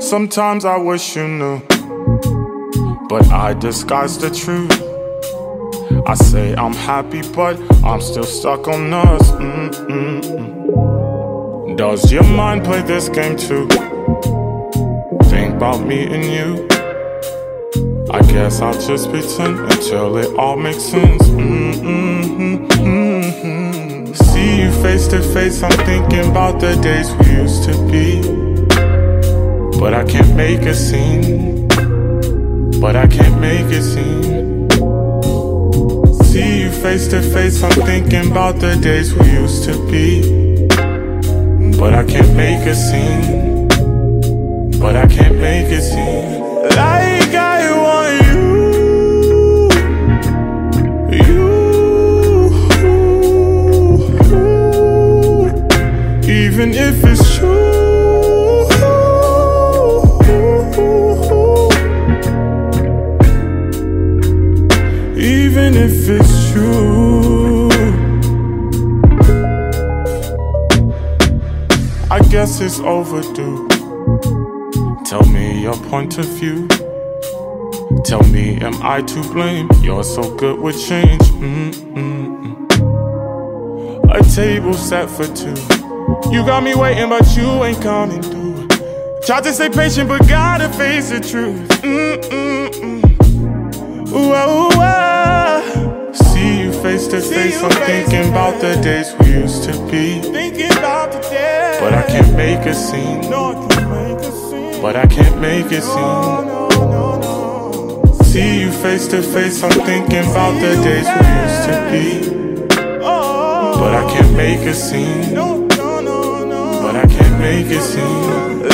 Sometimes I wish you knew, but I disguise the truth. I say I'm happy, but I'm still stuck on us. Mm-mm-mm. Does your mind play this game too? Think about me and you. I guess I'll just pretend until it all makes sense. Mm-mm-mm-mm. See you face to face, I'm thinking about the days we used to be. But I can't make a scene. But I can't make a scene. Face to face, I'm thinking about the days we used to be. But I can't make a scene. But I can't make a scene. Like I I guess it's overdue. Tell me your point of view. Tell me, am I to blame? You're so good with change. Mm-mm-mm. A table set for two. You got me waiting, but you ain't coming through. Tried to stay patient, but gotta face the truth. Mm-mm-mm. Face to face. I'm thinking about the days we used to be. Thinking about the day. But I can't make a scene. No, I can't make a scene. But I can't make a scene. See you face to face. I'm thinking about the days we used to be. Oh, But I can't make a scene. no, no, no, no. But I can't make a scene.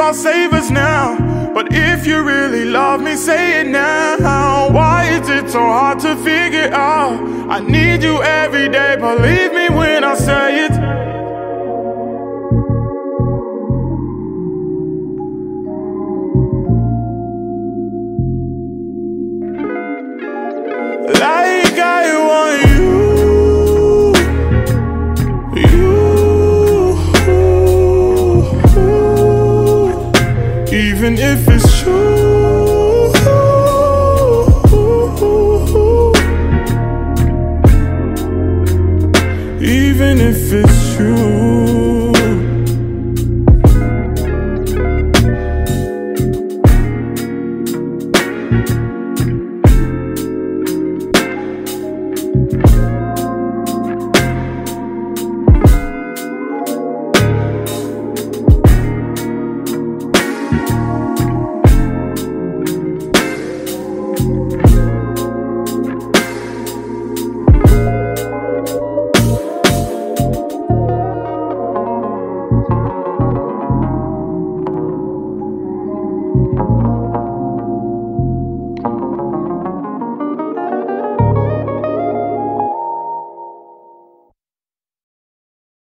Believe I'll save us now. But if you really love me, say it now. Why is it so hard to figure out? I need you every day, believe me when I say it even if